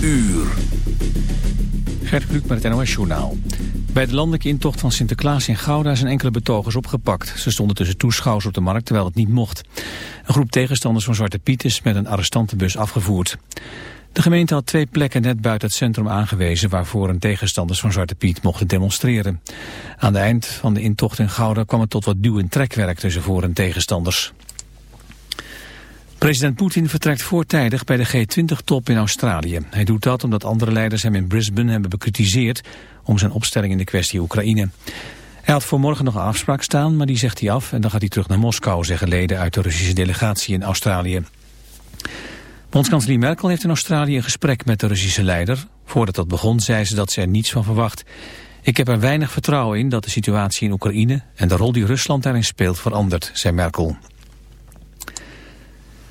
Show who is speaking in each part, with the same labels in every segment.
Speaker 1: uur.
Speaker 2: Gert Kluk met het NOS Journaal. Bij de landelijke intocht van Sinterklaas in Gouda zijn enkele betogers opgepakt. Ze stonden tussen toeschouwers op de markt terwijl het niet mocht. Een groep tegenstanders van Zwarte Piet is met een arrestantenbus afgevoerd. De gemeente had twee plekken net buiten het centrum aangewezen... waarvoor een tegenstanders van Zwarte Piet mochten demonstreren. Aan het eind van de intocht in Gouda kwam het tot wat duw- en trekwerk tussen voor- en tegenstanders. President Poetin vertrekt voortijdig bij de G20-top in Australië. Hij doet dat omdat andere leiders hem in Brisbane hebben bekritiseerd... om zijn opstelling in de kwestie Oekraïne. Hij had voor morgen nog een afspraak staan, maar die zegt hij af... en dan gaat hij terug naar Moskou, zeggen leden uit de Russische delegatie in Australië. Bondskanselier Merkel heeft in Australië een gesprek met de Russische leider. Voordat dat begon zei ze dat ze er niets van verwacht. Ik heb er weinig vertrouwen in dat de situatie in Oekraïne... en de rol die Rusland daarin speelt verandert, zei Merkel.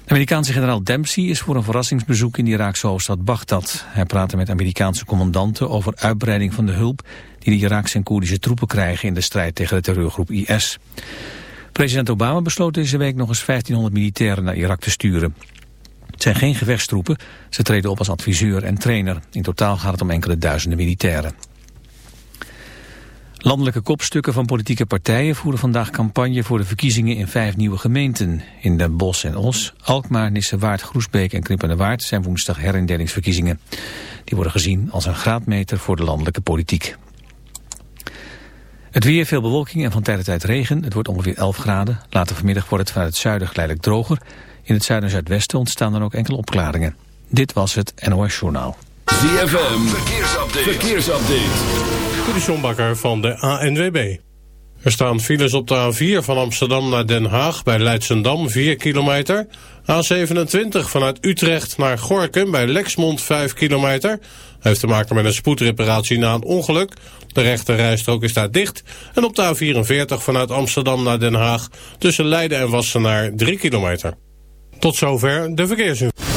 Speaker 2: Amerikaanse generaal Dempsey is voor een verrassingsbezoek in de Iraakse hoofdstad Baghdad. Hij praatte met Amerikaanse commandanten over uitbreiding van de hulp die de Iraakse en Koerdische troepen krijgen in de strijd tegen de terreurgroep IS. President Obama besloot deze week nog eens 1500 militairen naar Irak te sturen. Het zijn geen gevechtstroepen, ze treden op als adviseur en trainer. In totaal gaat het om enkele duizenden militairen. Landelijke kopstukken van politieke partijen voeren vandaag campagne voor de verkiezingen in vijf nieuwe gemeenten. In Den Bosch en Os, Alkmaar, Nissewaard, Groesbeek en Knippenwaard zijn woensdag herindelingsverkiezingen. Die worden gezien als een graadmeter voor de landelijke politiek. Het weer, veel bewolking en van tijd tot tijd regen. Het wordt ongeveer 11 graden. Later vanmiddag wordt het vanuit het zuiden geleidelijk droger. In het zuiden en zuidwesten ontstaan dan ook enkele opklaringen. Dit was het NOS Journaal.
Speaker 1: ZFM, verkeersupdate. verkeersupdate.
Speaker 3: De Sjombakker van de ANWB. Er staan files op de A4 van Amsterdam naar Den Haag bij Leidsendam 4 kilometer. A27 vanuit Utrecht naar Gorkum bij Lexmond 5 kilometer. Heeft te maken met een spoedreparatie na een ongeluk. De rechte rijstrook is daar dicht. En op de A44 vanuit Amsterdam naar Den Haag tussen Leiden en Wassenaar 3 kilometer. Tot zover de verkeersinformatie.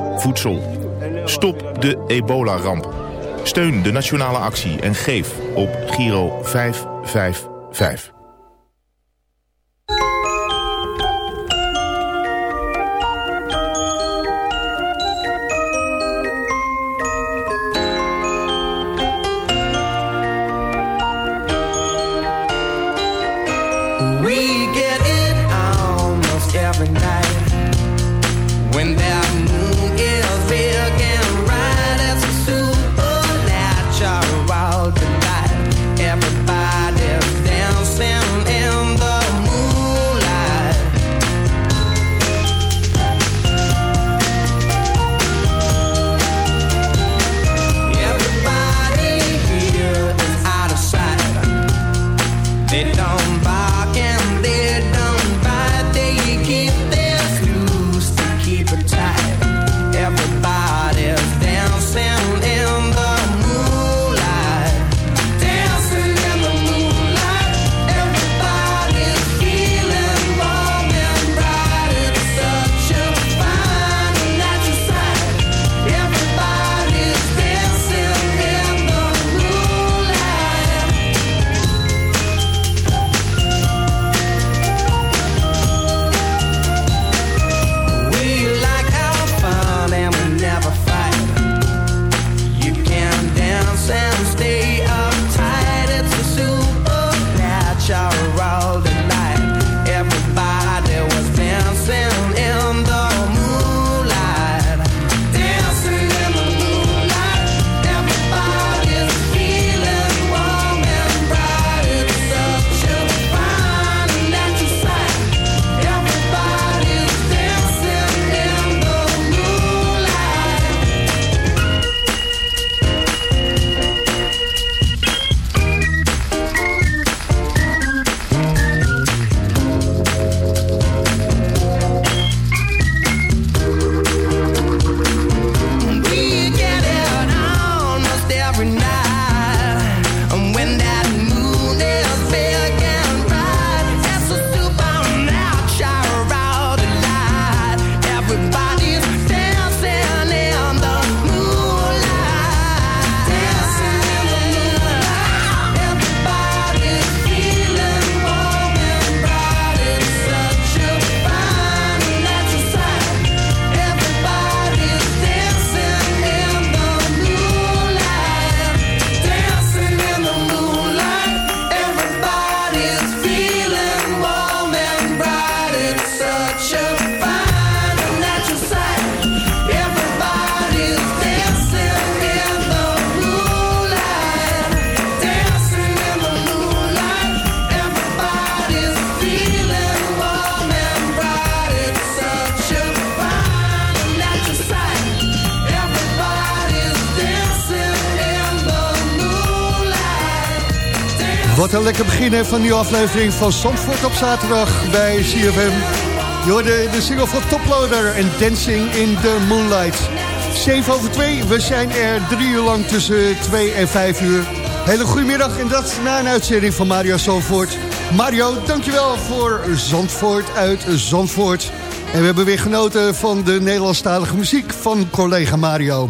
Speaker 4: voedsel. Stop de ebola-ramp. Steun de nationale actie en geef op Giro 555.
Speaker 5: Wat een lekker begin van nieuwe aflevering van Zandvoort op zaterdag bij CFM. Je hoorde de single van Toploader en Dancing in the Moonlight. 7 over 2, we zijn er drie uur lang tussen 2 en 5 uur. Hele goedemiddag en dat na een uitzending van Mario Zandvoort. Mario, dankjewel voor Zandvoort uit Zandvoort. En we hebben weer genoten van de Nederlandstalige muziek van collega Mario.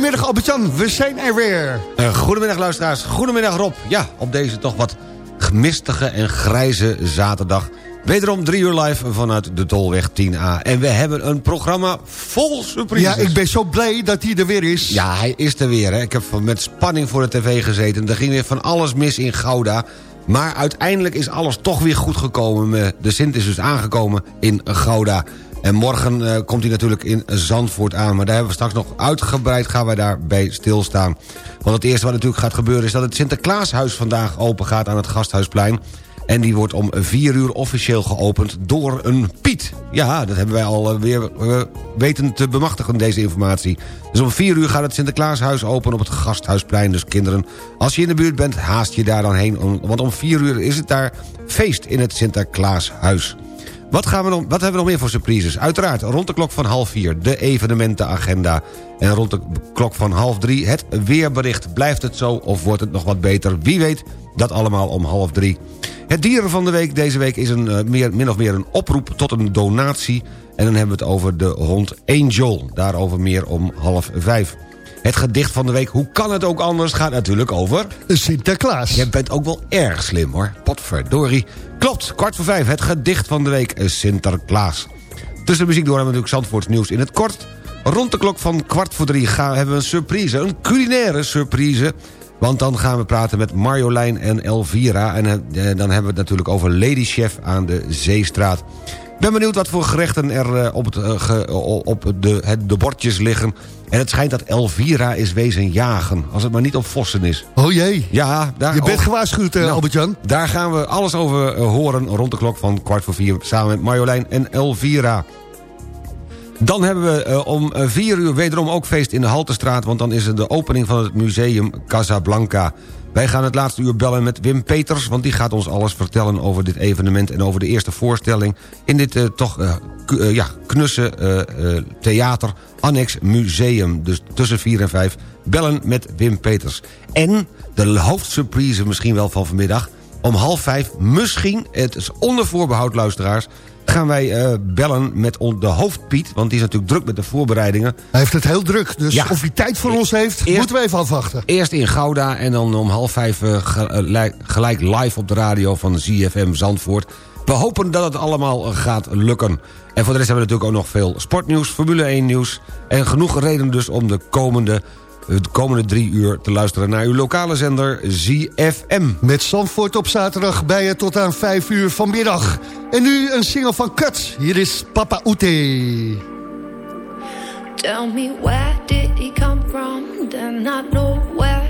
Speaker 5: Goedemiddag Albert-Jan, we zijn er weer.
Speaker 6: Uh, goedemiddag luisteraars, goedemiddag Rob. Ja, op deze toch wat gemistige en grijze zaterdag. Wederom drie uur live vanuit de Tolweg 10A. En we hebben een programma vol surprises.
Speaker 5: Ja, ik ben zo blij dat hij er weer is.
Speaker 6: Ja, hij is er weer. Hè. Ik heb met spanning voor de tv gezeten. Er ging weer van alles mis in Gouda. Maar uiteindelijk is alles toch weer goed gekomen. De Sint is dus aangekomen in Gouda. En morgen uh, komt hij natuurlijk in Zandvoort aan. Maar daar hebben we straks nog uitgebreid gaan wij daarbij stilstaan. Want het eerste wat natuurlijk gaat gebeuren... is dat het Sinterklaashuis vandaag open gaat aan het Gasthuisplein. En die wordt om vier uur officieel geopend door een Piet. Ja, dat hebben wij al weer uh, weten te bemachtigen, deze informatie. Dus om vier uur gaat het Sinterklaashuis open op het Gasthuisplein. Dus kinderen, als je in de buurt bent, haast je daar dan heen. Want om vier uur is het daar feest in het Sinterklaashuis. Wat, gaan we nog, wat hebben we nog meer voor surprises? Uiteraard rond de klok van half vier de evenementenagenda. En rond de klok van half drie het weerbericht. Blijft het zo of wordt het nog wat beter? Wie weet, dat allemaal om half drie. Het dieren van de week deze week is een, uh, meer, min of meer een oproep tot een donatie. En dan hebben we het over de hond Angel. Daarover meer om half vijf. Het gedicht van de week, hoe kan het ook anders, gaat natuurlijk over...
Speaker 5: Sinterklaas.
Speaker 6: Je bent ook wel erg slim hoor, potverdorie. Klopt, kwart voor vijf, het gedicht van de week, Sinterklaas. Tussen de muziek door hebben we natuurlijk Zandvoorts nieuws in het kort. Rond de klok van kwart voor drie gaan, hebben we een surprise, een culinaire surprise... Want dan gaan we praten met Marjolein en Elvira. En eh, dan hebben we het natuurlijk over Lady Chef aan de Zeestraat. Ik ben benieuwd wat voor gerechten er eh, op, het, ge, op de, het, de bordjes liggen. En het schijnt dat Elvira is wezen jagen. Als het maar niet op vossen is.
Speaker 5: Oh jee.
Speaker 6: Ja,
Speaker 5: daar, je bent gewaarschuwd, uh, nou, Albert-Jan.
Speaker 6: Daar gaan we alles over horen rond de klok van kwart voor vier... samen met Marjolein en Elvira. Dan hebben we uh, om vier uur wederom ook feest in de Haltestraat... want dan is er de opening van het museum Casablanca. Wij gaan het laatste uur bellen met Wim Peters... want die gaat ons alles vertellen over dit evenement... en over de eerste voorstelling in dit uh, toch uh, ja, knusse theater annex museum. Dus tussen vier en vijf bellen met Wim Peters. En de hoofdsurprise misschien wel van vanmiddag... om half vijf misschien, het is onder voorbehoud luisteraars gaan wij uh, bellen met de hoofdpiet... want die is natuurlijk druk met de voorbereidingen.
Speaker 5: Hij heeft het heel druk, dus ja. of hij tijd voor ons heeft... Eerst, moeten we even afwachten.
Speaker 6: Eerst in Gouda en dan om half vijf uh, gelijk live op de radio van ZFM Zandvoort. We hopen dat het allemaal gaat lukken. En voor de rest hebben we natuurlijk ook nog veel sportnieuws, Formule 1 nieuws... en genoeg reden dus om de komende de komende drie uur te luisteren naar uw lokale zender ZFM.
Speaker 5: Met Zandvoort op zaterdag bij je tot aan vijf uur vanmiddag. En nu een single van Kut. Hier is Papa Oete.
Speaker 7: Tell me where did he come from? Then I know where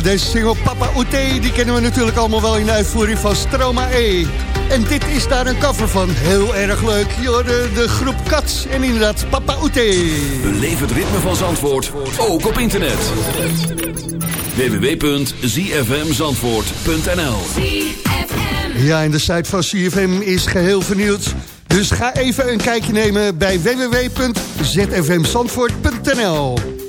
Speaker 8: Eh, deze single Papa Oete, die kennen we natuurlijk allemaal wel in de uitvoering van Stroma E. En dit is daar een cover van. Heel erg leuk. Jorde, de groep Cats en inderdaad Papa Oete.
Speaker 1: Beleef het ritme van Zandvoort, ook op internet. www.zfmzandvoort.nl
Speaker 8: Ja, en de site van CFM is geheel vernieuwd. Dus ga even een kijkje nemen bij www.zfmzandvoort.nl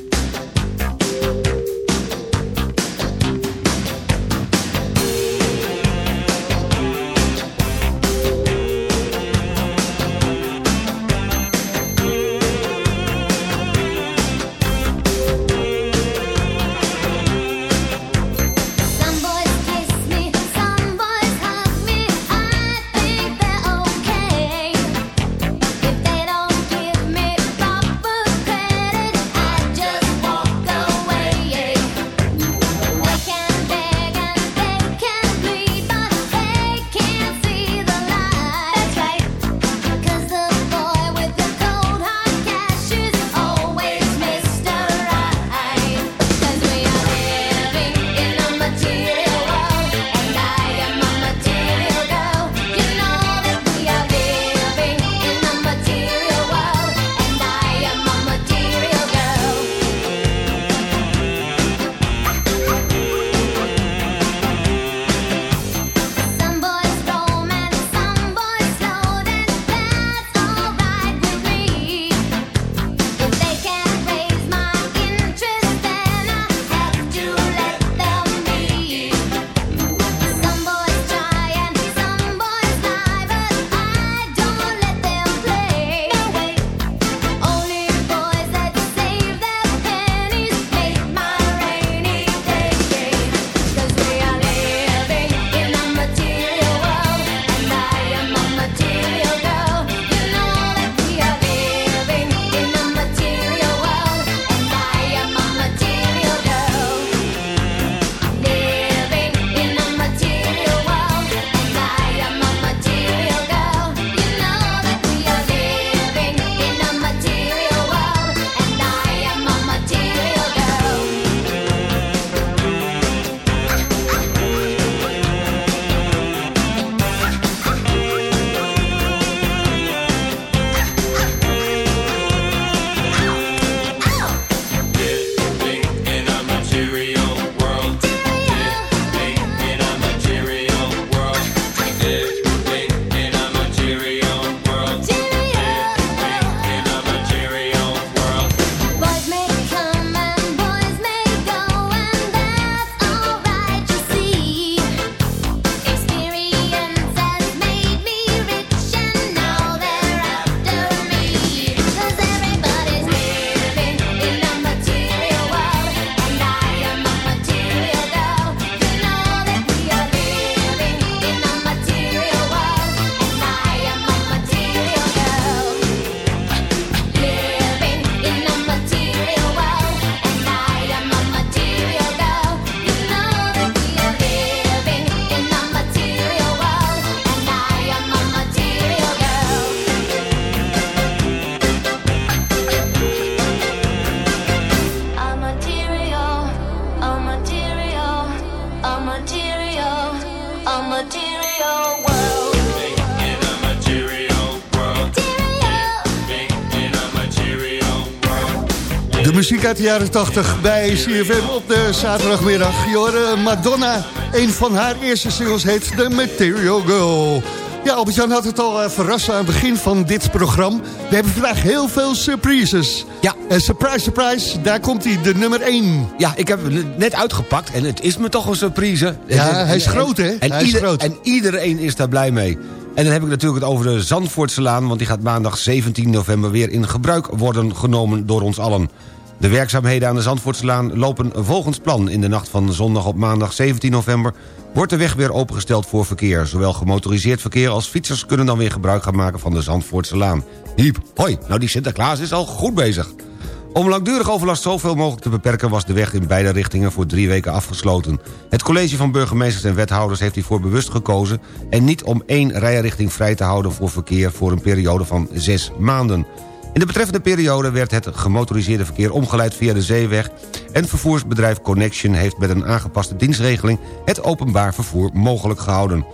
Speaker 5: uit de jaren 80 bij CFM op de zaterdagmiddag. Je hoorde Madonna, een van haar eerste singles heet The Material Girl. Ja, Albert-Jan had het al uh, verrast aan het begin van dit programma. We hebben vandaag heel veel surprises.
Speaker 6: Ja.
Speaker 5: En surprise, surprise, daar komt hij, de nummer 1.
Speaker 6: Ja, ik heb het net uitgepakt en het is me toch een surprise.
Speaker 5: Ja,
Speaker 6: En-
Speaker 5: hij is groot, hè?
Speaker 6: En,
Speaker 5: Hij is groot.
Speaker 6: en iedereen is daar blij mee. En dan heb ik natuurlijk het over de Zandvoortselaan... want die gaat maandag 17 november weer in gebruik worden genomen door ons allen. De werkzaamheden aan de Zandvoortselaan lopen volgens plan. In de nacht van zondag op maandag 17 november... wordt de weg weer opengesteld voor verkeer. Zowel gemotoriseerd verkeer als fietsers kunnen dan weer gebruik gaan maken van de Zandvoortselaan. Hiep, hoi, nou die Sinterklaas is al goed bezig. Om langdurig overlast zoveel mogelijk te beperken... was de weg in beide richtingen voor drie weken afgesloten. Het college van burgemeesters en wethouders heeft hiervoor bewust gekozen... en niet om één rijrichting vrij te houden voor verkeer... voor een periode van zes maanden. In de betreffende periode werd het gemotoriseerde verkeer omgeleid via de zeeweg... en vervoersbedrijf Connection heeft met een aangepaste dienstregeling... het openbaar vervoer mogelijk gehouden.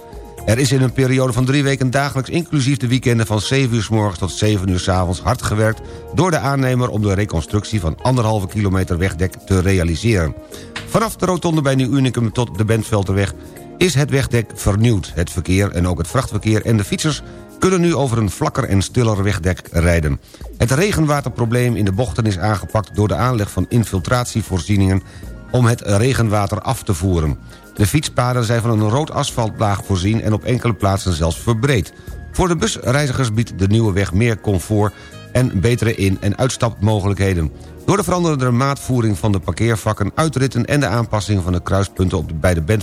Speaker 6: Er is in een periode van drie weken dagelijks... inclusief de weekenden van 7 uur s morgens tot 7 uur s avonds... hard gewerkt door de aannemer om de reconstructie van anderhalve kilometer wegdek te realiseren. Vanaf de rotonde bij Nieuw Unicum tot de Bentvelterweg is het wegdek vernieuwd. Het verkeer en ook het vrachtverkeer en de fietsers kunnen nu over een vlakker en stiller wegdek rijden. Het regenwaterprobleem in de bochten is aangepakt door de aanleg van infiltratievoorzieningen om het regenwater af te voeren. De fietspaden zijn van een rood asfaltlaag voorzien en op enkele plaatsen zelfs verbreed. Voor de busreizigers biedt de nieuwe weg meer comfort en betere in- en uitstapmogelijkheden. Door de veranderde maatvoering van de parkeervakken, uitritten... en de aanpassing van de kruispunten op de, bij de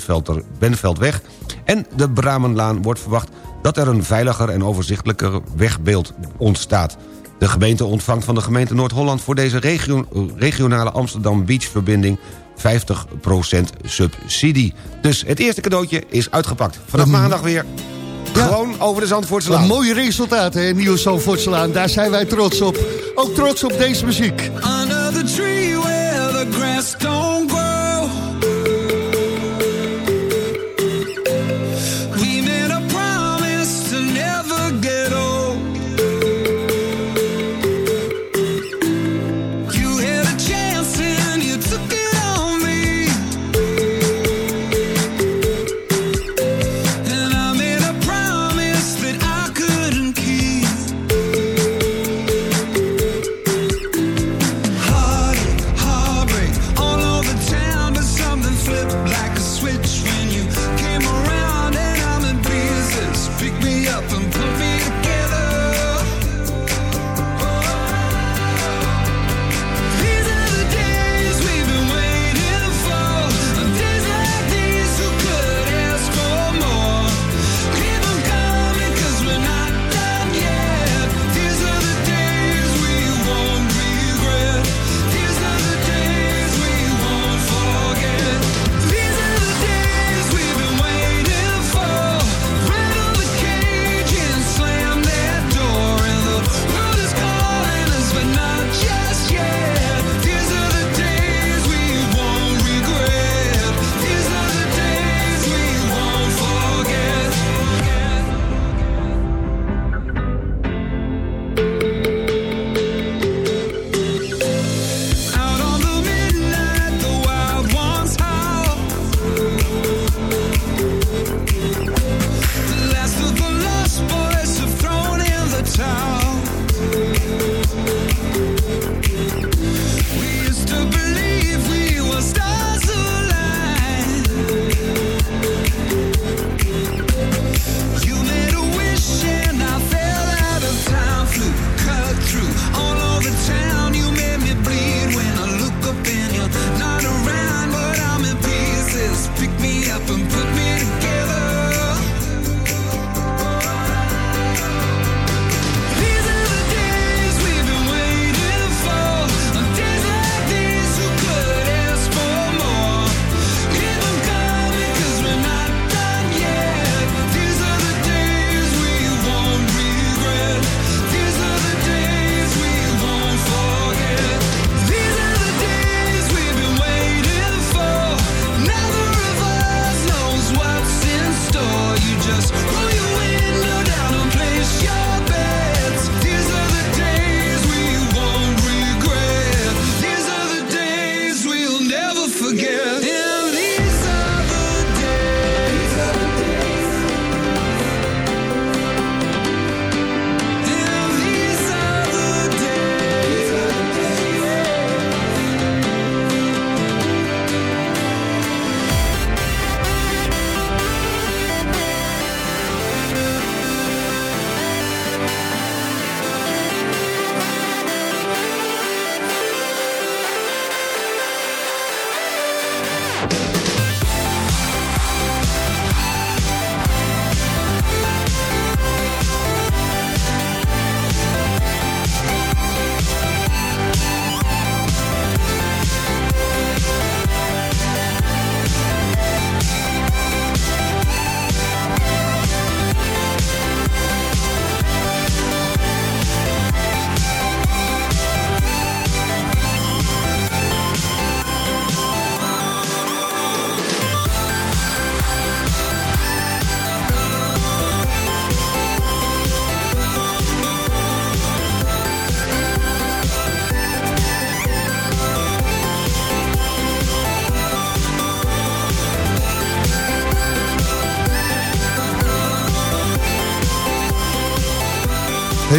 Speaker 6: Benveldweg... en de Bramenlaan wordt verwacht dat er een veiliger en overzichtelijker wegbeeld ontstaat. De gemeente ontvangt van de gemeente Noord-Holland... voor deze regio- regionale Amsterdam Beach-verbinding 50% subsidie. Dus het eerste cadeautje is uitgepakt. Vanaf maandag weer gewoon over de Zandvoortslaan.
Speaker 5: Een mooi resultaat, hè, Nieuw Zandvoortslaan. Daar zijn wij trots op. Ook trots op deze muziek.
Speaker 9: Under the tree where the grass don't grow.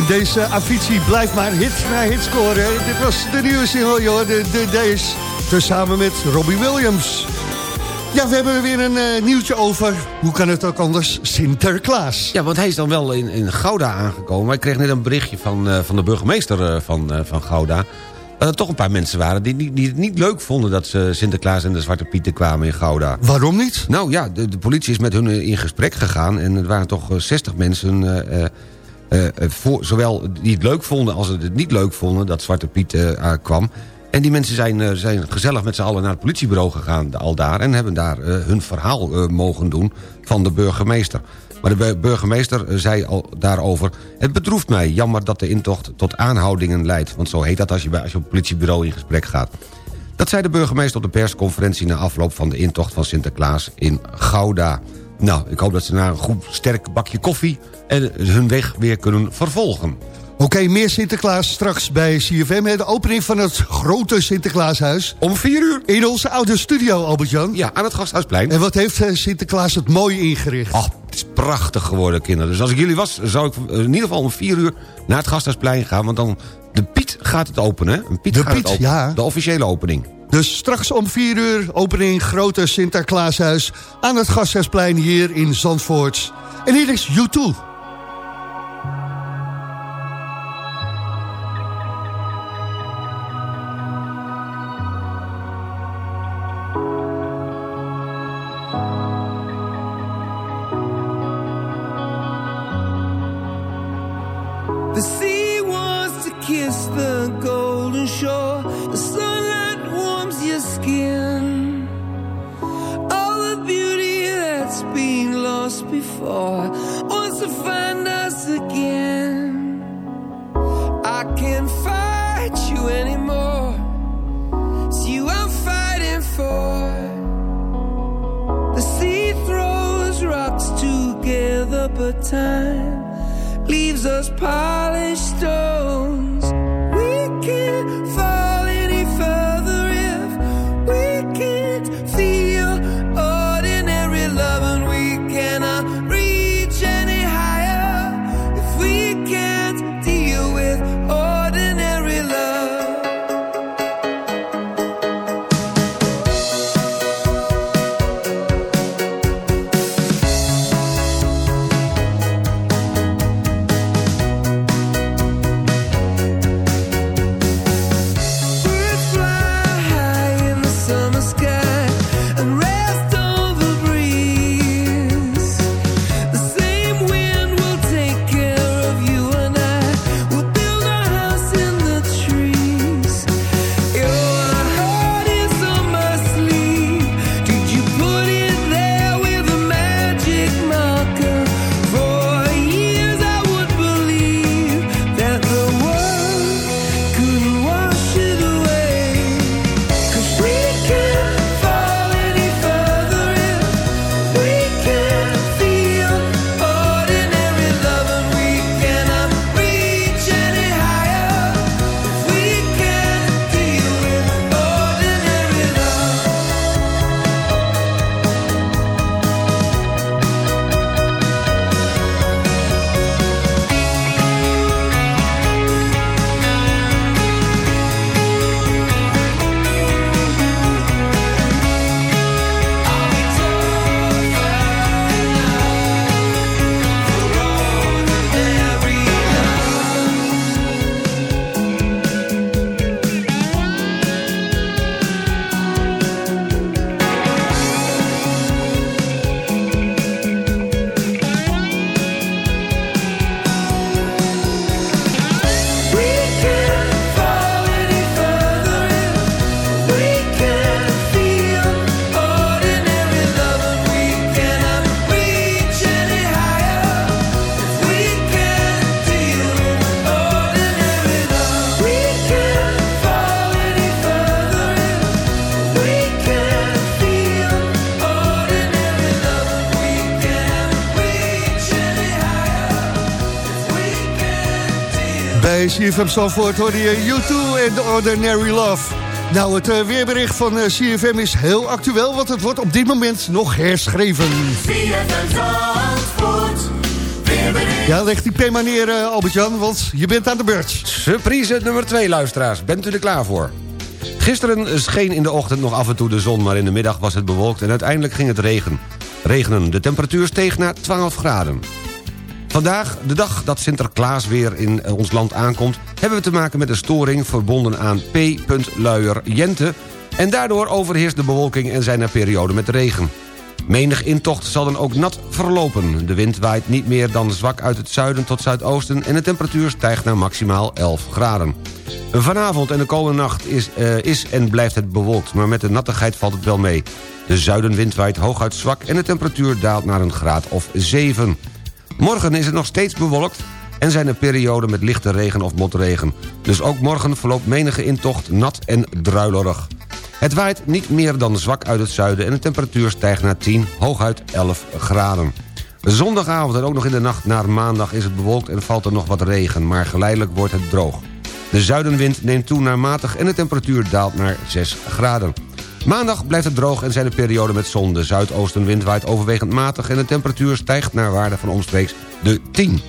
Speaker 5: Deze Avicii blijft maar hit na hit scoren. Dit was de nieuwe single, joh, de, de Days. Tezamen met Robbie Williams. Ja, we hebben weer een eh, nieuwtje over, hoe kan het ook anders, Sinterklaas.
Speaker 6: Ja, want hij is dan wel in, in Gouda aangekomen. Maar ik kreeg net een berichtje van, eh, van de burgemeester eh, van, van Gouda... dat er toch een paar mensen waren die, die het niet leuk vonden... dat ze Sinterklaas en de Zwarte Pieten kwamen in Gouda.
Speaker 5: Waarom niet?
Speaker 6: Nou ja, de, de politie is met hun in gesprek gegaan... en er waren toch eh, 60 mensen... eh, eh, voor, zowel die het leuk vonden als het niet leuk vonden... dat Zwarte Piet eh, kwam. En die mensen zijn, zijn gezellig met z'n allen naar het politiebureau gegaan... al daar, en hebben daar hun verhaal mogen doen van de burgemeester. Maar de bu- burgemeester zei al daarover... het bedroeft mij, jammer dat de intocht tot aanhoudingen leidt. Want zo heet dat als je, bij, als je op het politiebureau in gesprek gaat. Dat zei de burgemeester op de persconferentie... na afloop van de intocht van Sinterklaas in Gouda. Nou, ik hoop dat ze na een goed sterk bakje koffie... en hun weg weer kunnen vervolgen.
Speaker 5: Oké, meer Sinterklaas straks bij CFM. De opening van het grote Sinterklaashuis.
Speaker 6: Om vier uur.
Speaker 5: In onze oude studio, Albert-Jan.
Speaker 6: Ja, aan het Gasthuisplein.
Speaker 5: En wat heeft eh, Sinterklaas het mooi ingericht?
Speaker 6: Ach, het is prachtig geworden, kinderen. Dus als ik jullie was, zou ik in ieder geval om vier uur... naar het Gasthuisplein gaan, want dan... De Piet gaat het openen? Een Piet
Speaker 5: De
Speaker 6: gaat
Speaker 5: Piet,
Speaker 6: het openen.
Speaker 5: ja.
Speaker 6: De officiële opening.
Speaker 5: Dus straks om 4 uur opening grote Sinterklaashuis aan het Gasthuisplein hier in Zandvoort. En hier is U2. CFM Zandvoort hoorde je U2 en The Ordinary Love. Nou, het eh, weerbericht van eh, CFM is heel actueel... want het wordt op dit moment nog herschreven. Ja, leg die pen maar neer, eh, Albert-Jan, want je bent aan de beurt.
Speaker 6: Surprise nummer 2, luisteraars. Bent u er klaar voor? Gisteren scheen in de ochtend nog af en toe de zon... maar in de middag was het bewolkt en uiteindelijk ging het regen. regenen. De temperatuur steeg naar 12 graden. Vandaag, de dag dat Sinterklaas weer in eh, ons land aankomt... hebben we te maken met een storing verbonden aan P. Luier Jente... en daardoor overheerst de bewolking en zijn er perioden met regen. Menig intocht zal dan ook nat verlopen. De wind waait niet meer dan zwak uit het zuiden tot zuidoosten... en de temperatuur stijgt naar maximaal 11 graden. Vanavond en de komende nacht is, eh, is en blijft het bewolkt... maar met de nattigheid valt het wel mee. De zuidenwind waait hooguit zwak en de temperatuur daalt naar een graad of 7. Morgen is het nog steeds bewolkt en zijn er perioden met lichte regen of motregen. Dus ook morgen verloopt menige intocht nat en druilerig. Het waait niet meer dan zwak uit het zuiden... en de temperatuur stijgt naar 10, hooguit 11 graden. Zondagavond en ook nog in de nacht naar maandag is het bewolkt... en valt er nog wat regen, maar geleidelijk wordt het droog. De zuidenwind neemt toe naar matig en de temperatuur daalt naar 6 graden. Maandag blijft het droog en zijn er perioden met zon. De zuidoostenwind waait overwegend matig... en de temperatuur stijgt naar waarde van omstreeks de 10.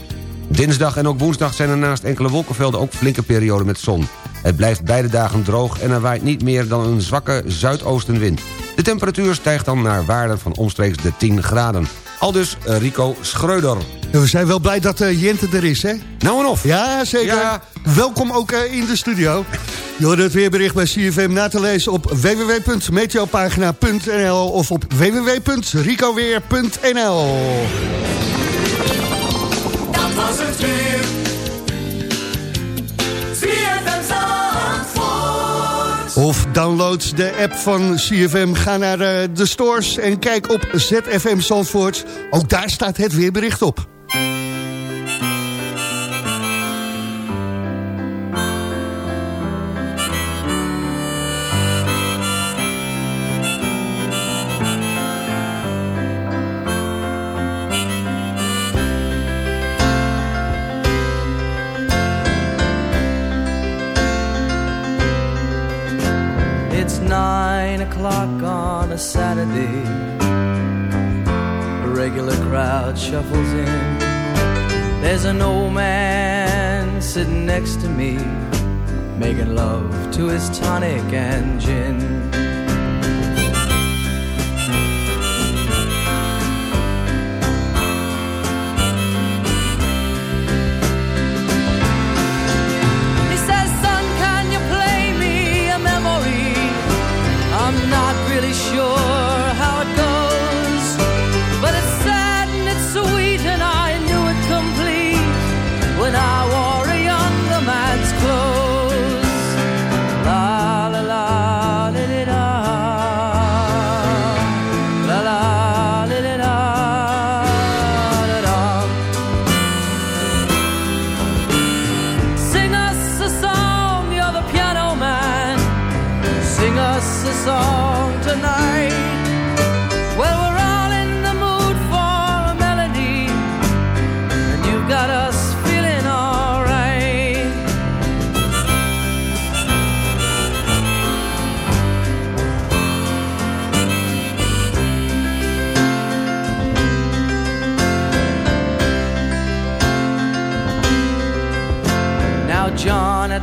Speaker 6: Dinsdag en ook woensdag zijn er naast enkele wolkenvelden ook flinke perioden met zon. Het blijft beide dagen droog en er waait niet meer dan een zwakke zuidoostenwind. De temperatuur stijgt dan naar waarden van omstreeks de 10 graden. Aldus eh, Rico Schreuder.
Speaker 5: En we zijn wel blij dat eh, Jente er is, hè?
Speaker 6: Nou en of.
Speaker 5: Ja, zeker.
Speaker 6: Ja.
Speaker 5: Welkom ook eh, in de studio. Je hoort het weerbericht bij CFM na te lezen op www.meteopagina.nl of op www.ricoweer.nl.
Speaker 10: Dat was het weer.
Speaker 5: Of download de app van CFM. Ga naar eh, de stores en kijk op ZFM Zandvoort. Ook daar staat het weerbericht op.
Speaker 11: next to me, making love to his tonic and gin.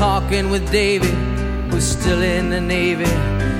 Speaker 11: Talking with Davy, who's still in the Navy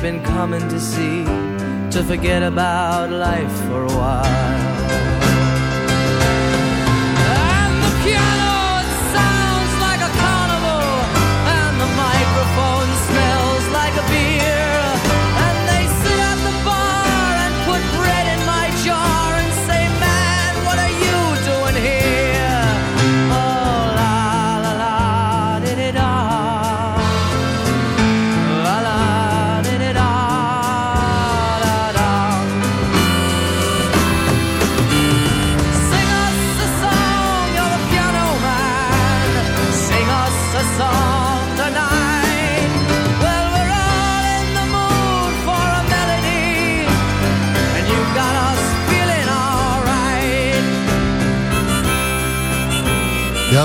Speaker 11: been coming to see to forget about life for a while.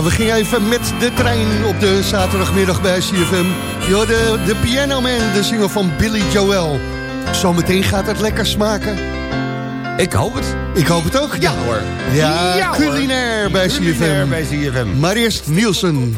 Speaker 5: we gingen even met de trein op de zaterdagmiddag bij CFM. Je de, de Piano Man, de zinger van Billy Joel. Zometeen gaat het lekker smaken.
Speaker 6: Ik hoop het.
Speaker 5: Ik hoop het ook.
Speaker 6: Ja, hoor.
Speaker 5: Ja,
Speaker 6: culinair, hoor.
Speaker 5: Bij,
Speaker 6: culinair
Speaker 5: CFM.
Speaker 6: bij CFM.
Speaker 5: Maar eerst Nielsen.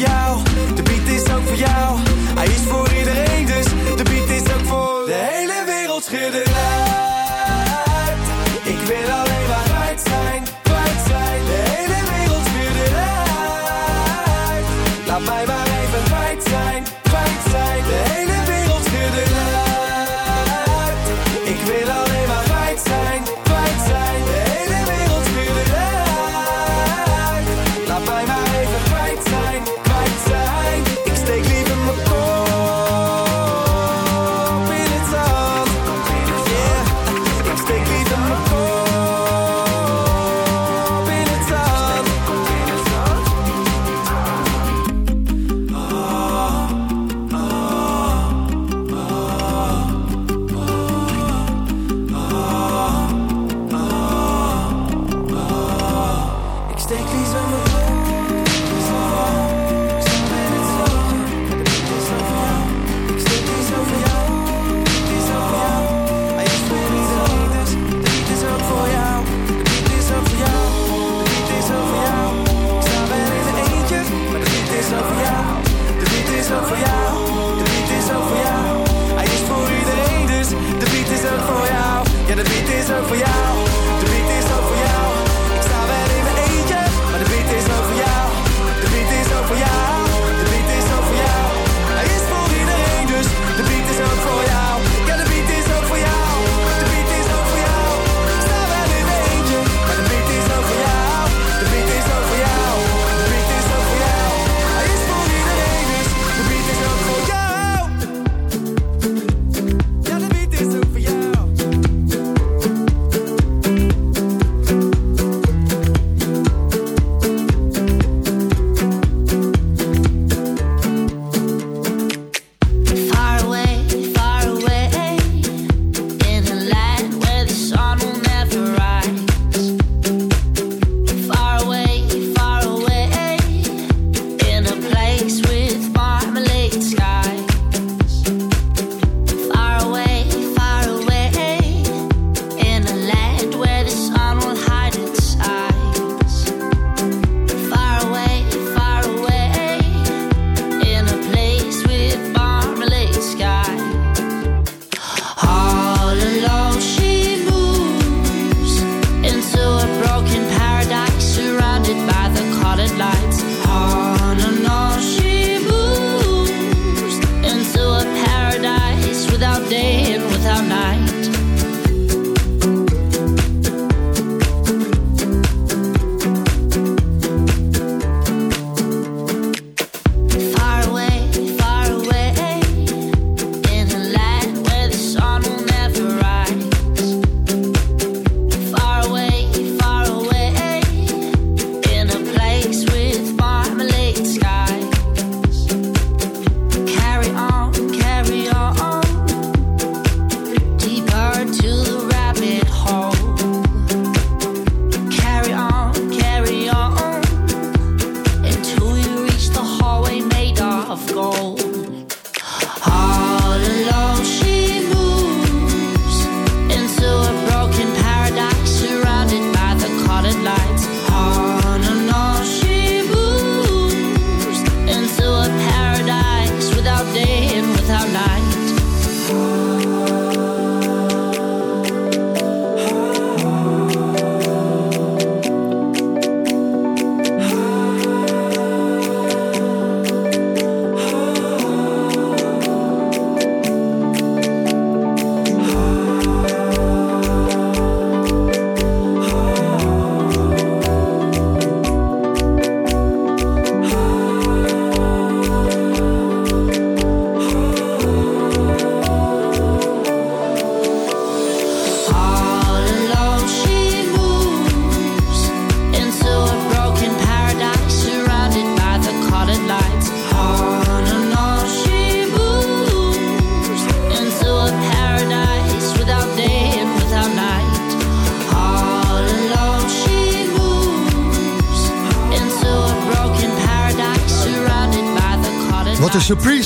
Speaker 12: Yeah.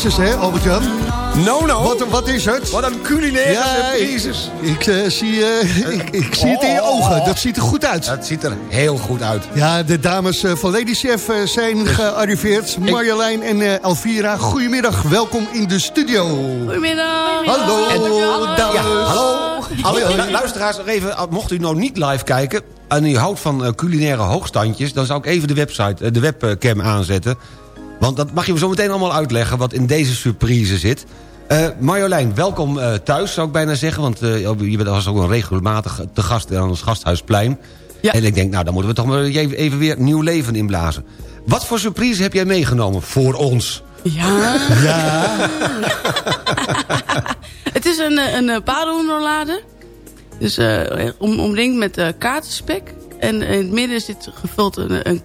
Speaker 12: Een surprises, hè, Albert-Jan?
Speaker 6: No, no.
Speaker 12: Wat, wat is het?
Speaker 6: Wat een culinaire
Speaker 12: Ja. Ik, eh, zie, eh, ik, ik zie het in je ogen. Dat ziet er goed uit.
Speaker 6: Het ziet er heel goed uit.
Speaker 12: Ja, de dames eh, van Lady Chef zijn gearriveerd. Marjolein en Elvira, goedemiddag. Welkom in de studio.
Speaker 13: Goedemiddag.
Speaker 12: Hallo. dames.
Speaker 6: Ja, hallo. Hallo. Lu- Luisteraars, nog even, mocht u nou niet live kijken... en u houdt van culinaire hoogstandjes... dan zou ik even de website, de webcam aanzetten. Want dat mag je zo meteen allemaal uitleggen... wat in deze surprise zit. Eh, Marjolein, welkom eh, thuis, zou ik bijna zeggen. Want eh, je bent als ook een regelmatig te gast aan ons Gasthuisplein. En ik denk, nou, dan moeten we toch maar even even weer nieuw leven inblazen. Wat voor surprise heb jij meegenomen voor ons?
Speaker 13: Ja.
Speaker 6: Ja.
Speaker 13: Het is een, een paardenhoenderlade. Dus eh, om, omringd met uh, katerspek. En in het midden zit gevuld een, een.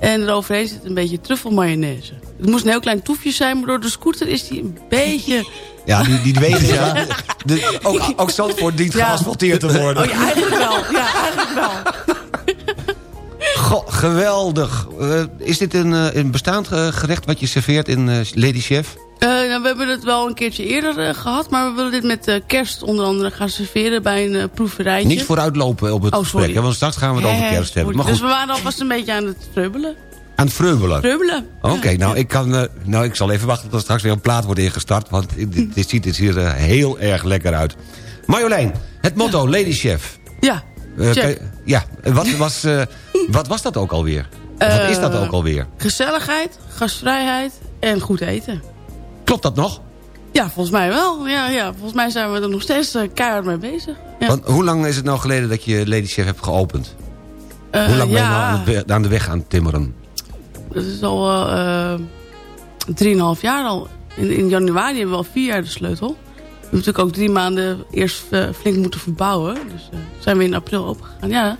Speaker 13: En eroverheen zit een beetje truffelmayonaise. Het moest een heel klein toefje zijn, maar door de scooter is die een beetje...
Speaker 6: Ja, die, die wegen, ja. De, ook, ook Zandvoort dient
Speaker 13: Ja.
Speaker 6: geasfalteerd te worden.
Speaker 13: Oh ja, eigenlijk wel. Ja, eigenlijk wel.
Speaker 6: Goh, geweldig. Eh, is dit een, eh, een bestaand eh, gerecht wat je serveert in Lady Chef?
Speaker 13: Eh, nou, we hebben het wel een keertje eerder eh, gehad. Maar we willen dit met eh, kerst onder andere gaan serveren bij een proeverijtje.
Speaker 6: Niet vooruitlopen op het
Speaker 13: Oh,
Speaker 6: gesprek, hè, want straks gaan we het over kerst hebben. Maar goed,
Speaker 13: Dus we waren alvast een beetje aan het frubbelen.
Speaker 6: Aan het vreubelen?
Speaker 13: Vreubelen.
Speaker 6: Oké, nou, ik kan, nou ik zal even wachten tot er straks weer een plaat wordt ingestart... want dit, dit ziet er hier heel erg lekker uit. Marjolein, het motto Lady Chef.
Speaker 13: Ja,
Speaker 6: je- ja, wat was, wat was dat ook alweer? Of wat is dat ook alweer?
Speaker 13: Gezelligheid, gastvrijheid en goed eten.
Speaker 6: Klopt dat nog?
Speaker 13: Ja, volgens mij wel. Ja, ja, volgens mij zijn we er nog steeds eh, keihard mee bezig. Ja.
Speaker 6: Want hoe lang is het nou geleden dat je Lady Chef hebt geopend?
Speaker 13: Eh,
Speaker 6: hoe lang ben je
Speaker 13: ja,
Speaker 6: nou aan, de weg aan het timmeren?
Speaker 13: Dat is al wel eh, drieënhalf jaar al. In, in januari hebben we al vier jaar de sleutel. We hebben natuurlijk ook drie maanden eerst flink moeten verbouwen. Dus zijn we in april opengegaan. Ja,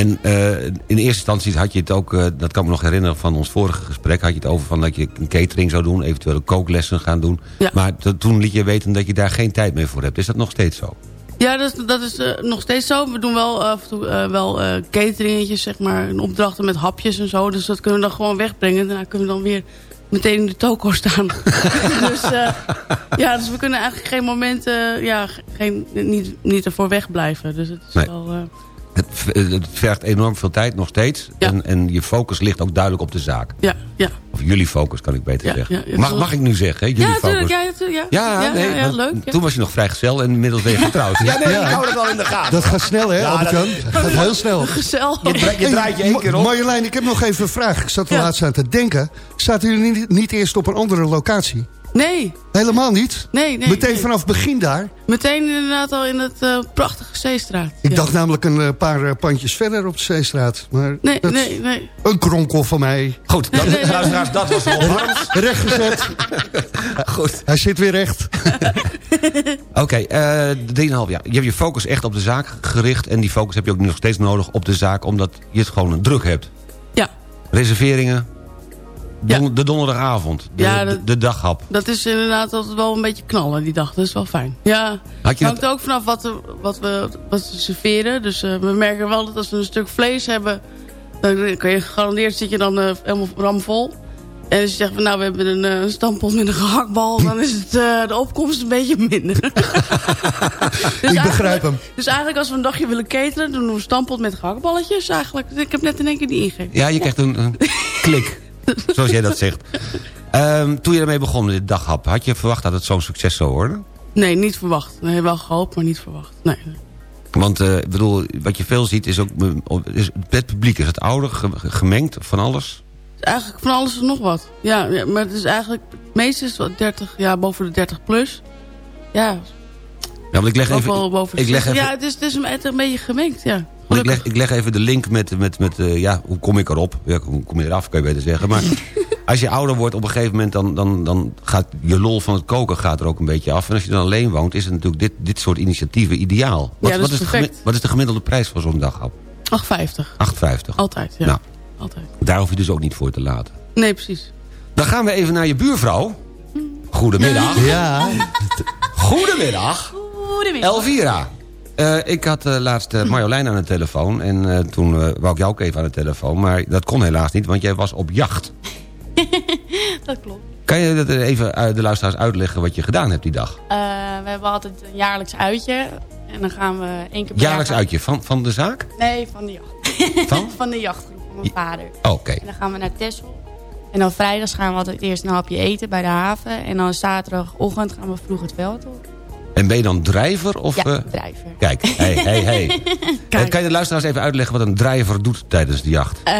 Speaker 6: En eh, in eerste instantie had je het ook, eh, dat kan me nog herinneren van ons vorige gesprek... had je het over van dat je een catering zou doen, eventueel kooklessen gaan doen. Maar to- toen liet je weten dat je daar geen tijd meer voor hebt. Is dat nog steeds zo?
Speaker 13: ja dat, is- dat is eh, nog steeds zo. We doen wel af en toe wel cateringetjes, zeg maar. En opdrachten met hapjes en zo. Dus dat kunnen we dan gewoon wegbrengen. Daarna kunnen we dan weer meteen in de toko staan. dus, ja, dus we kunnen eigenlijk geen moment ja, geen, niet, niet ervoor wegblijven. Dus het is
Speaker 6: Nee.
Speaker 13: wel...
Speaker 6: Het, vergt enorm veel tijd nog steeds. En, en je focus ligt ook duidelijk op de zaak.
Speaker 13: ja, ja.
Speaker 6: Of jullie focus, kan ik beter
Speaker 13: Ja,
Speaker 6: zeggen.
Speaker 13: ja,
Speaker 6: mag, mag ik nu zeggen, hè? Jullie
Speaker 13: ja,
Speaker 6: focus.
Speaker 13: natuurlijk. Ja, natuurlijk, ja.
Speaker 6: Ja,
Speaker 13: ja,
Speaker 6: nee,
Speaker 13: ja, leuk. ja.
Speaker 6: Toen was je nog vrijgezel en inmiddels ben je getrouwd. Ja, nee,
Speaker 5: Ja.
Speaker 6: ik hou dat al in de gaten.
Speaker 5: Dat gaat snel, hè,
Speaker 6: dat-
Speaker 5: Dat gaat heel snel.
Speaker 13: Gezellig.
Speaker 6: Je, dra- je draait je één keer op.
Speaker 5: Marjolein, ik heb nog even een vraag. Ik zat er
Speaker 13: Ja.
Speaker 5: laatst aan te denken. Zaten jullie niet, niet eerst op een andere locatie?
Speaker 13: Nee,
Speaker 5: Helemaal niet?
Speaker 13: nee, nee.
Speaker 5: Meteen
Speaker 13: nee.
Speaker 5: vanaf het begin daar?
Speaker 13: Meteen inderdaad al in het eh, prachtige Zeestraat.
Speaker 5: Ik
Speaker 13: Ja.
Speaker 5: dacht namelijk een eh, paar eh, pandjes verder op de Zeestraat. Maar
Speaker 13: Nee,
Speaker 5: dat-
Speaker 13: nee, nee.
Speaker 5: Een kronkel van mij.
Speaker 6: Goed, dat, luisteraars, dat was Harms.
Speaker 5: Rechtgezet.
Speaker 6: Goed.
Speaker 5: Hij zit weer recht.
Speaker 6: Oké, eh 3,5 jaar. Je hebt je focus echt op de zaak gericht. En die focus heb je ook nog steeds nodig op de zaak... omdat je het gewoon een druk hebt.
Speaker 13: Ja.
Speaker 6: Reserveringen. Don- De donderdagavond. De,
Speaker 13: Ja,
Speaker 6: de,
Speaker 13: dat-
Speaker 6: de daghap.
Speaker 13: Dat is inderdaad altijd wel een beetje knallen die dag. Dat is wel fijn. Ja,
Speaker 6: Had je
Speaker 13: het hangt ook vanaf wat, we- wat, we, wat we serveren. Dus eh, we merken wel dat als we een stuk vlees hebben... dan kan je gegarandeerd zit je dan eh, helemaal ramvol. En als je zegt van nou we hebben een eh, stamppot met een gehaktbal... dan is het, de opkomst een beetje minder. Dus
Speaker 5: Ik begrijp hem.
Speaker 13: Dus eigenlijk als we een dagje willen cateren... doen we een stamppot met gehaktballetjes eigenlijk. Ik heb net in één keer die ingegeven.
Speaker 6: Ja, je krijgt een, een klik. Zoals jij dat zegt. Ehm, toen je ermee begon dit daghap... had je verwacht dat het zo'n succes zou worden?
Speaker 13: Nee, niet verwacht. Nee, wel gehoopt, maar niet verwacht. Nee.
Speaker 6: Want ik bedoel, wat je veel ziet is ook... Is het publiek, is het ouder, ge- gemengd, van alles?
Speaker 13: Eigenlijk van alles en nog wat. Ja, ja, maar het is eigenlijk... Wel 30, ja, boven de 30 plus. Ja,
Speaker 6: Ja, want ik leg even... ik leg
Speaker 13: 60.
Speaker 6: even
Speaker 13: Ja, het is, het is een, het is een beetje gemengd, ja.
Speaker 6: Ik leg, ik leg even de link met, met, met eh, ja, hoe kom ik erop? Ja, hoe kom je eraf, kan je beter zeggen. Maar als je ouder wordt, op een gegeven moment... dan, dan, dan gaat je lol van het koken gaat er ook een beetje af. En als je dan alleen woont, is het natuurlijk dit, dit soort initiatieven ideaal. Wat,
Speaker 13: Ja,
Speaker 6: wat,
Speaker 13: is
Speaker 6: de wat is de gemiddelde prijs voor zo'n daghap?
Speaker 13: 8,50.
Speaker 6: 8,50.
Speaker 13: Altijd, ja.
Speaker 6: Nou,
Speaker 13: Altijd.
Speaker 6: daar hoef je dus ook niet voor te laten.
Speaker 13: Nee, precies.
Speaker 6: Dan gaan we even naar je buurvrouw. Goedemiddag.
Speaker 5: Ja.
Speaker 6: Goedemiddag. Elvira. Eh, ik had eh, laatst eh, Marjolein aan de telefoon. En toen wou ik jou ook even aan de telefoon. Maar dat kon helaas niet, want jij was op jacht.
Speaker 14: Dat klopt.
Speaker 6: Kan je dat even de luisteraars uitleggen wat je gedaan hebt die dag?
Speaker 14: We hebben altijd een jaarlijks uitje. En dan gaan we één keer per
Speaker 6: Jaarlijks
Speaker 14: jaar...
Speaker 6: uitje van, van de zaak?
Speaker 14: Nee, van de jacht.
Speaker 6: Van?
Speaker 14: van de jachtgroep van mijn vader.
Speaker 6: Oké.
Speaker 14: En dan gaan we naar Texel. En dan vrijdags gaan we altijd eerst een hapje eten bij de haven. En dan zaterdagochtend gaan we vroeg het veld op.
Speaker 6: En ben je dan drijver? Of,
Speaker 14: Ja,
Speaker 6: eh,
Speaker 14: drijver.
Speaker 6: Kijk, hey, hey, hey.
Speaker 14: Kijk.
Speaker 6: Eh, kan je de luisteraars even uitleggen wat een drijver doet tijdens de jacht?
Speaker 14: Eh,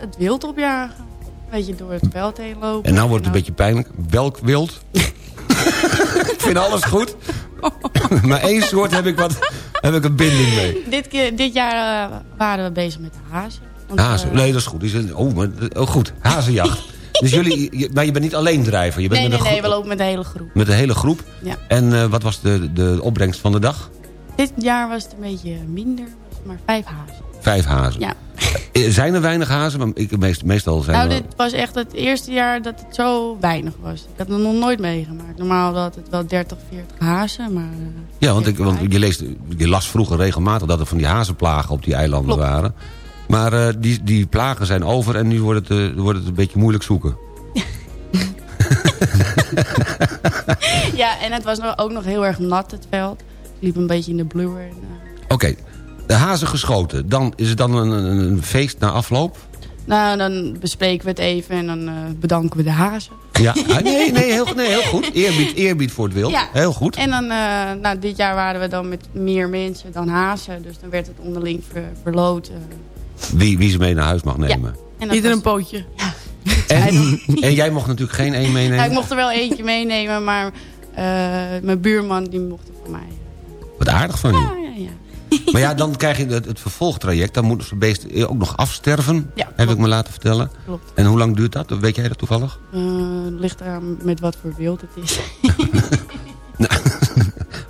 Speaker 14: het wild opjagen. Een beetje door het veld heen lopen.
Speaker 6: En nou wordt het een beetje pijnlijk. Welk wild? ik vind alles goed. maar één soort heb ik, wat, heb ik een binding mee.
Speaker 14: Dit, keer, dit jaar waren we bezig met de hazen.
Speaker 6: Hazen. Nee, dat is goed. Oh, maar, oh goed. Hazenjacht. Dus jullie, je- maar je bent niet alleen drijver. Je bent
Speaker 14: nee,
Speaker 6: met,
Speaker 14: nee,
Speaker 6: een
Speaker 14: nee, we lopen met de hele groep.
Speaker 6: met de hele groep.
Speaker 14: Ja.
Speaker 6: En eh, wat was de, de opbrengst van de dag?
Speaker 14: Dit jaar was het een beetje minder. maar vijf hazen.
Speaker 6: Vijf hazen.
Speaker 14: Ja.
Speaker 6: Eh, Zijn er weinig hazen? Want ik, meest, meestal zijn
Speaker 14: Nou,
Speaker 6: er...
Speaker 14: dit was echt het eerste jaar dat het zo weinig was. Ik had het nog nooit meegemaakt. Normaal had het wel 30, 40 hazen, maar... eh,
Speaker 6: Ja, want, ik, want je, leest, je las vroeger regelmatig dat er van die hazenplagen op die eilanden waren. Maar eh, die, die plagen zijn over en nu wordt het, eh, wordt het een beetje moeilijk zoeken.
Speaker 14: ja, en het was ook nog heel erg nat, het veld. Ik liep een beetje in de bluwer. En, eh,
Speaker 6: Oké, de hazen geschoten. Dan is het dan een, een, feest na afloop?
Speaker 14: Nou, dan bespreken we het even en dan bedanken we de hazen.
Speaker 6: Ja, ah, nee, nee, heel, nee, heel goed. Eerbied, eerbied voor het wild.
Speaker 14: Ja.
Speaker 6: Heel goed.
Speaker 14: En dan, nou, dit jaar waren we dan met meer mensen dan hazen. Dus dan werd het onderling ver, verloten.
Speaker 6: Wie, wie ze mee naar huis mag nemen.
Speaker 14: En dat
Speaker 13: Ieder
Speaker 14: was-
Speaker 13: een pootje.
Speaker 6: En, en jij mocht natuurlijk geen één meenemen.
Speaker 14: Nou, ik mocht er wel eentje meenemen, maar eh, mijn buurman die mocht er voor mij.
Speaker 6: Wat aardig van je.
Speaker 14: Ja, ja, ja.
Speaker 6: Maar ja, dan krijg je het, het vervolgtraject. Dan moet het beest ook nog afsterven.
Speaker 14: Ja,
Speaker 6: heb ik me laten vertellen.
Speaker 14: Klopt.
Speaker 6: En hoe lang duurt dat? Weet jij dat toevallig?
Speaker 14: Eh, Het ligt eraan met wat voor wild het is.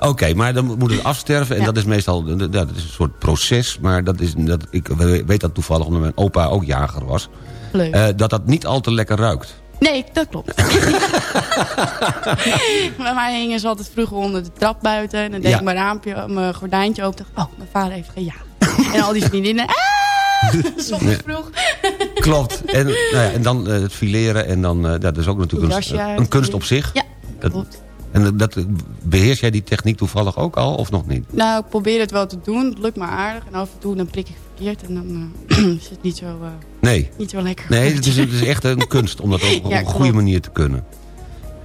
Speaker 6: Oké, maar dan moet het afsterven. En
Speaker 14: Ja.
Speaker 6: dat is meestal ja, dat is een soort proces. Maar dat is, dat, ik weet dat toevallig omdat mijn opa ook jager was.
Speaker 14: Leuk.
Speaker 6: eh, dat dat niet al te lekker ruikt.
Speaker 14: Nee, dat klopt. Bij mij hingen ze altijd vroeger onder de trap buiten. En dan deed
Speaker 6: Ja.
Speaker 14: ik mijn raampje, mijn gordijntje open. Dacht, oh, mijn vader heeft gejaagd. en al die vriendinnen. Ah! S ochtends
Speaker 6: Ja.
Speaker 14: vroeg.
Speaker 6: Klopt. En, nou ja, en dan eh, het fileren. En dan, eh, dat is ook natuurlijk een, een kunst op zich.
Speaker 14: Ja,
Speaker 6: Dat-
Speaker 14: klopt.
Speaker 6: En dat, beheers jij die techniek toevallig ook al of nog niet?
Speaker 14: Nou, ik probeer het wel te doen. Het lukt me aardig. En af en toe dan prik ik verkeerd. En dan eh, is het niet zo, eh,
Speaker 6: Nee.
Speaker 14: niet zo lekker.
Speaker 6: Nee, het is, het is echt een kunst om dat op
Speaker 14: Ja,
Speaker 6: een goede manier te kunnen.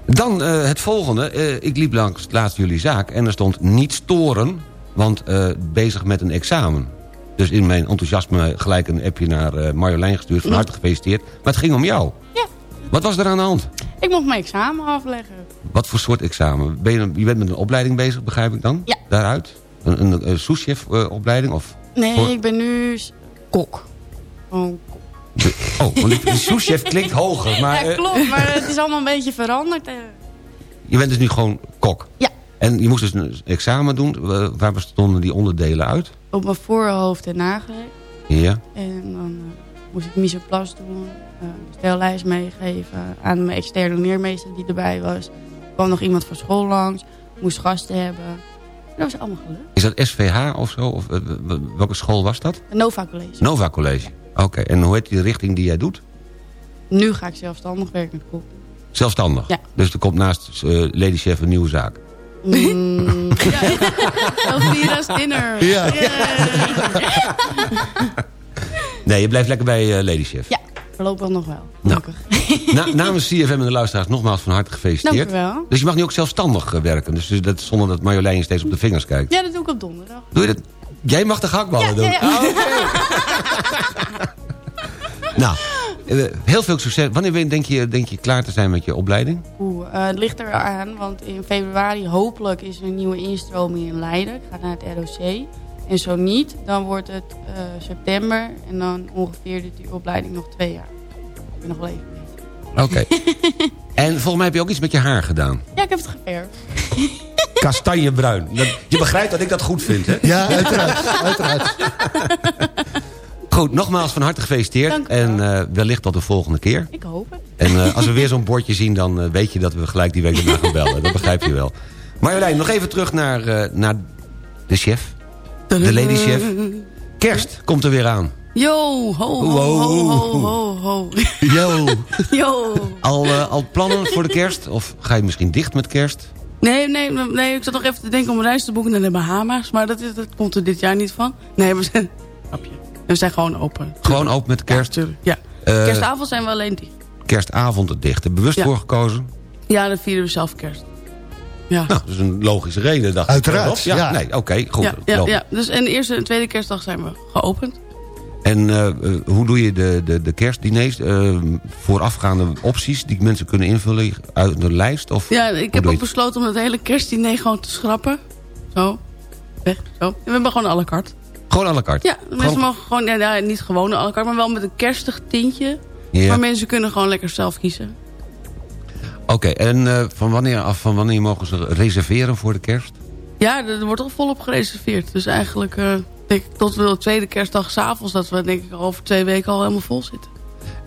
Speaker 6: Dan eh, het volgende. Ik liep langs laatst jullie zaak en er stond niet storen, want bezig met een examen. Dus in mijn enthousiasme gelijk een appje naar Marjolein gestuurd. Van harte gefeliciteerd. Maar het ging om jou.
Speaker 14: Ja.
Speaker 6: Wat was er aan de hand?
Speaker 14: Ik mocht mijn examen afleggen.
Speaker 6: Wat voor soort examen? Ben je, je bent met een opleiding bezig, begrijp ik dan?
Speaker 14: Ja.
Speaker 6: Daaruit? Een, een, een souschef eh, opleiding? Of
Speaker 14: Nee,
Speaker 6: voor-
Speaker 14: ik ben nu kok. Gewoon kok.
Speaker 6: Oh, want souschef klinkt hoger. Maar
Speaker 14: ja,
Speaker 6: eh,
Speaker 14: klopt. Maar het is allemaal een beetje veranderd. eh.
Speaker 6: je bent dus nu gewoon kok?
Speaker 14: Ja.
Speaker 6: En je moest dus een examen doen. Waar bestonden die onderdelen uit?
Speaker 14: Op mijn voorhoofd en nagelek.
Speaker 6: Ja.
Speaker 14: En dan moest ik place doen. stellijst meegeven aan mijn externe leermeester die erbij was. Er kwam nog iemand van school langs. Moest gasten hebben. Dat was allemaal gelukt.
Speaker 6: Is dat SVH of zo? Of, eh, welke school was dat?
Speaker 14: Nova College.
Speaker 6: Nova College. Oké, en hoe heet die richting die jij doet?
Speaker 14: Nu ga ik zelfstandig werken met kok.
Speaker 6: Zelfstandig?
Speaker 14: Ja.
Speaker 6: Dus er komt naast eh, Lady Chef een nieuwe zaak?
Speaker 14: Mm, ja, Elvira's dinner.
Speaker 6: Ja.
Speaker 14: Yeah.
Speaker 6: Nee, je blijft lekker bij eh, Lady Chef.
Speaker 14: Ja, voorlopig nog wel.
Speaker 6: Nou, na, namens CFM en de luisteraars nogmaals van harte gefeliciteerd.
Speaker 14: Dank u wel.
Speaker 6: Dus je mag nu ook zelfstandig eh, werken. Dus, dat, zonder dat Marjolein je steeds op de vingers kijkt.
Speaker 14: Ja, dat doe ik op donderdag.
Speaker 6: Doe je dat? Jij mag de gehaktballen doen.
Speaker 14: ja, ja.
Speaker 6: Ah, oké. nou, eh, heel veel succes. Wanneer denk je, denk je klaar te zijn met je opleiding?
Speaker 14: Oeh, eh, het ligt eraan, want in februari hopelijk is er een nieuwe instroming in Leiden. Ik ga naar het ROC. En zo niet, dan wordt het eh, september. En dan ongeveer duurt die opleiding nog twee jaar. Ik ben nog wel even.
Speaker 6: Oké. en volgens mij heb je ook iets met je haar gedaan.
Speaker 14: Ja, ik heb het geverfd.
Speaker 6: Kastanjebruin. Dat- Je begrijpt dat ik dat goed vind, hè?
Speaker 5: Ja, uiteraard. uiteraard.
Speaker 6: Goed, nogmaals van harte gefeliciteerd.
Speaker 14: Dank u
Speaker 6: En eh, wellicht tot de volgende keer.
Speaker 14: Ik hoop het.
Speaker 6: En eh, als we weer zo'n bordje zien, dan weet je dat we gelijk die week daarna gaan bellen. Dat begrijp je wel. Marjolein, nog even terug naar, eh, naar de chef. De lady chef. Kerst komt er weer aan.
Speaker 13: Yo, ho, ho, ho, ho, ho.
Speaker 6: Yo.
Speaker 13: Yo.
Speaker 6: Al, eh, al plannen voor de kerst? Of ga je misschien dicht met kerst?
Speaker 13: Nee, nee, nee, ik zat nog even te denken om een reis te boeken naar de Bahama's. Maar dat, is, dat komt er dit jaar niet van. Nee, we zijn, we zijn gewoon open.
Speaker 6: Gewoon open met kerst?
Speaker 13: Ja, ja.
Speaker 6: Eh,
Speaker 13: Kerstavond zijn we alleen dicht.
Speaker 6: kerstavond het dicht. Heb je bewust
Speaker 13: Ja.
Speaker 6: voor gekozen?
Speaker 13: Ja, dan vieren we zelf kerst. Ja.
Speaker 6: Nou, dat is een logische reden, dacht
Speaker 5: Uiteraard,
Speaker 6: ik. Ja,
Speaker 5: ja.
Speaker 6: nee, oké, goed.
Speaker 13: ja, ja. Dus en de eerste en tweede kerstdag zijn we geopend.
Speaker 6: En eh, eh, hoe doe je de, de, de kerstdiners? Eh, voorafgaande opties die mensen kunnen invullen uit de lijst? Of
Speaker 13: Ja, ik heb ook
Speaker 6: het?
Speaker 13: besloten om het hele kerstdiner gewoon te schrappen. Zo. Weg. Zo. En we hebben gewoon à la carte.
Speaker 6: Gewoon à la carte?
Speaker 13: Ja, mensen mogen gewoon, ja, ja, niet gewoon à la carte, maar wel met een kerstig tintje.
Speaker 6: Ja.
Speaker 13: Maar mensen kunnen gewoon lekker zelf kiezen.
Speaker 6: Oké, en eh, van, wanneer af, van wanneer mogen ze reserveren voor de kerst?
Speaker 13: Ja, er wordt al volop gereserveerd. Dus eigenlijk eh, denk ik tot wel de tweede kerstdag s'avonds... dat we denk ik al over twee weken al helemaal vol zitten.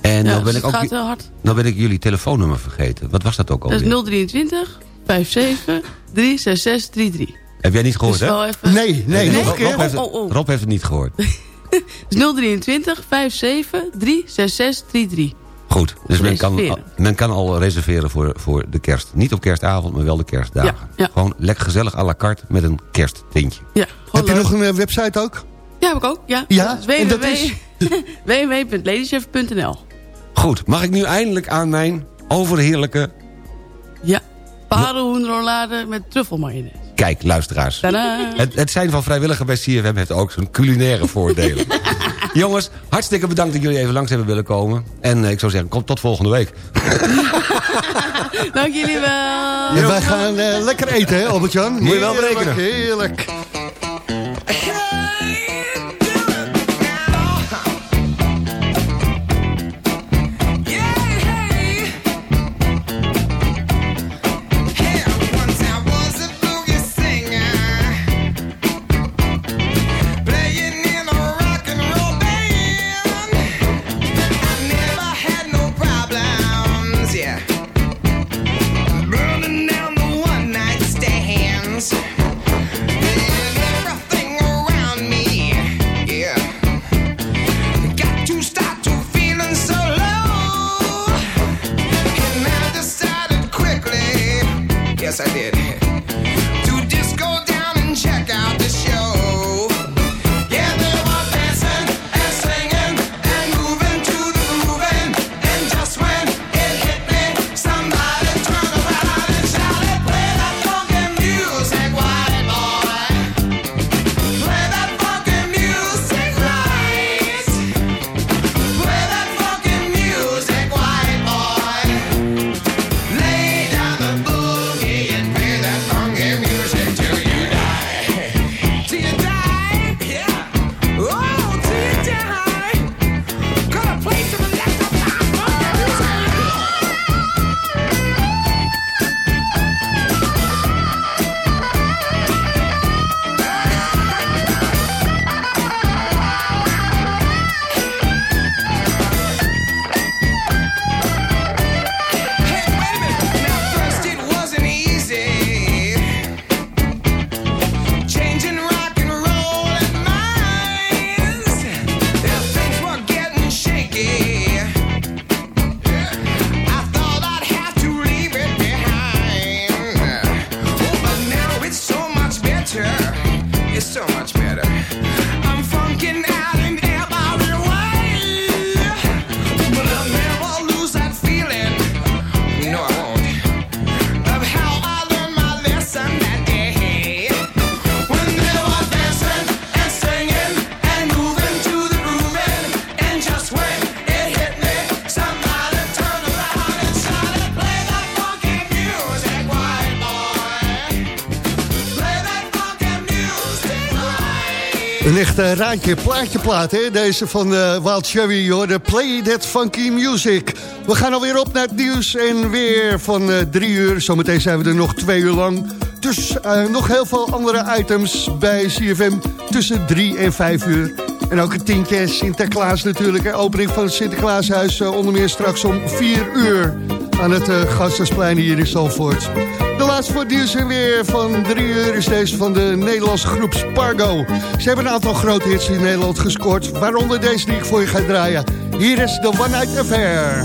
Speaker 6: En
Speaker 13: ja,
Speaker 6: nou,
Speaker 13: dus
Speaker 6: ben ik ook,
Speaker 13: gaat heel hard.
Speaker 6: nou ben ik jullie telefoonnummer vergeten. Wat was dat ook
Speaker 13: Dat
Speaker 6: alweer?
Speaker 13: is 023 57 366 33.
Speaker 6: Heb jij niet gehoord,
Speaker 13: Dus
Speaker 6: hè?
Speaker 13: even...
Speaker 5: Nee, nee, nog een
Speaker 6: Rob,
Speaker 5: keer.
Speaker 6: Rob heeft, het,
Speaker 13: Oh, oh, oh.
Speaker 6: Rob heeft het niet gehoord.
Speaker 13: Dus 023 57 366 33.
Speaker 6: Goed, dus men kan, men kan al reserveren voor, voor de kerst. Niet op kerstavond, maar wel de kerstdagen.
Speaker 13: Ja, ja.
Speaker 6: Gewoon lekker gezellig à la carte met een kersttintje.
Speaker 13: Ja,
Speaker 5: Heb je nog een eh, website ook?
Speaker 13: Ja, heb ik ook. Ja,
Speaker 5: Ja,
Speaker 13: Dat is
Speaker 5: en dat is?
Speaker 13: www.ladychef.nl
Speaker 6: Goed, mag ik nu eindelijk aan mijn overheerlijke...
Speaker 13: Ja, paardenhoenrollade met truffelmayonaise.
Speaker 6: Kijk, luisteraars. Het, het zijn van vrijwilliger bij CFM heeft ook zijn culinaire voordelen. Jongens, hartstikke bedankt dat jullie even langs hebben willen komen. En eh, ik zou zeggen, kom tot volgende week.
Speaker 13: Dank jullie wel.
Speaker 5: En wij gaan eh, lekker eten, hè, Albert-Jan?
Speaker 6: Moet je wel
Speaker 5: Heerlijk,
Speaker 6: berekenen.
Speaker 5: Heerlijk.
Speaker 10: Yes I did,
Speaker 5: Een echt eh, raadje plaatje plaat, hè? Deze van eh Wild Cherry, hoor. De Play That Funky Music. We gaan alweer op naar het nieuws en weer van eh, drie uur. Zometeen zijn we er nog twee uur lang. Dus eh, nog heel veel andere items bij CFM tussen drie en vijf uur. En ook een tientje Sinterklaas natuurlijk. Hè? Opening van het Sinterklaashuis eh, onder meer straks om vier uur. Aan het uh, Gasthuisplein hier in Zalvoort. De laatste voor nieuws weer van drie uur is deze van de Nederlandse groep Spargo. Ze hebben een aantal grote hits in Nederland gescoord. Waaronder deze die ik voor je ga draaien. Hier is de One Night Affair.